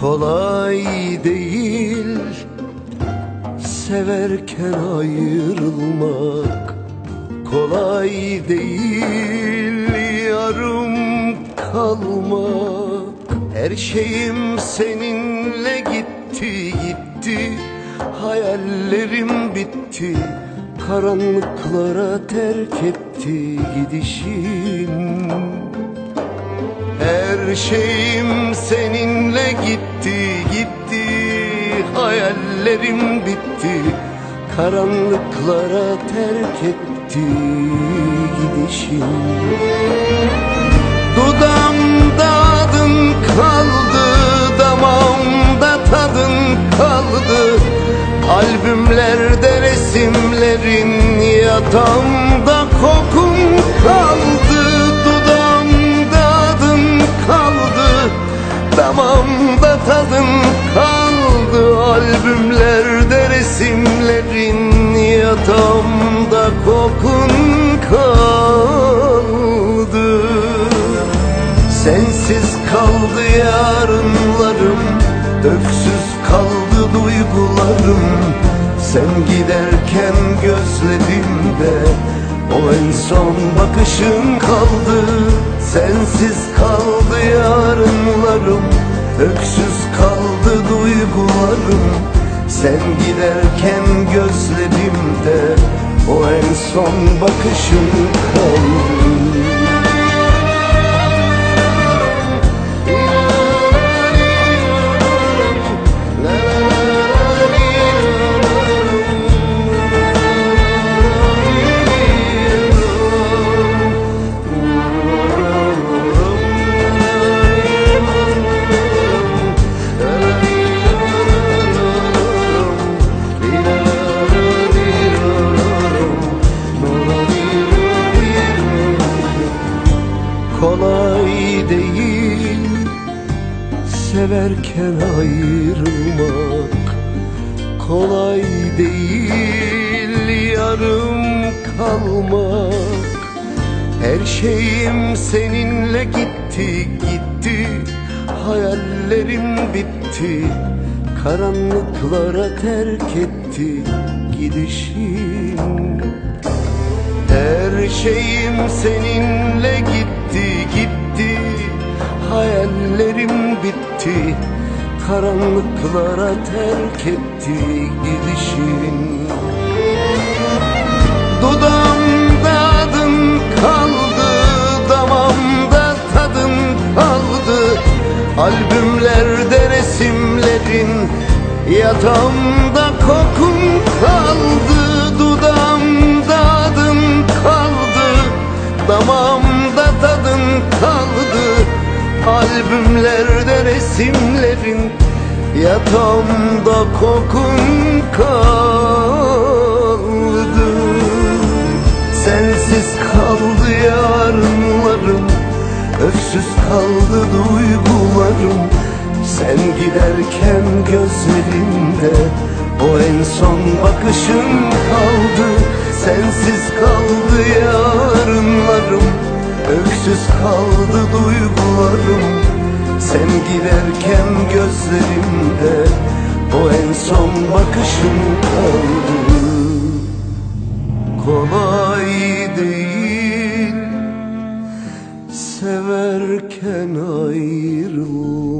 kolay değil. Severken ayrılmak kolay değil. Yarım kalmak Her şeyim seninle gitti gitti. Hayallerim bitti Karanlıklara terk etti gidişin. Her şeyim seninle gitti gitti Hayallerim bitti Karanlıklara terk etti gidişin Dudağımda adın kaldı Damağımda tadın kaldı. Albümlerde resimlerin Yatağımda kokun kaldı. Sensiz kaldı yarınlarım Öksüz kaldı duygularım. Sen giderken gözlerimde O en son bakışın kaldı. Sensiz kaldı yarınlarım Öksüz kaldı duygularım. Sen giderken gözlerimde son bakışın kaldı kolay değil. Severken ayrılmak kolay değil. Yarım kalmak Her şeyim seninle gitti gitti. Hayallerim bitti Karanlıklara terk etti gidişin. Her şeyim seninle gitti gitti Hayallerim bitti. Karanlıklara terk etti gidişin. Dudağımda adın kaldı Damağımda tadın kaldı. Albümlerde resimlerin Yatağımda Albümlerde resimlerin Yatağımda kokun kaldı. Sensiz kaldı yarınlarım Öksüz kaldı duygularım. Sen giderken gözlerimde O en son bakışın kaldı. Sensiz kaldı yarınlarım Öksüz kaldı Sen giderken gözlerimde O en son bakışın kaldı Kolay değil Severken ayrılmak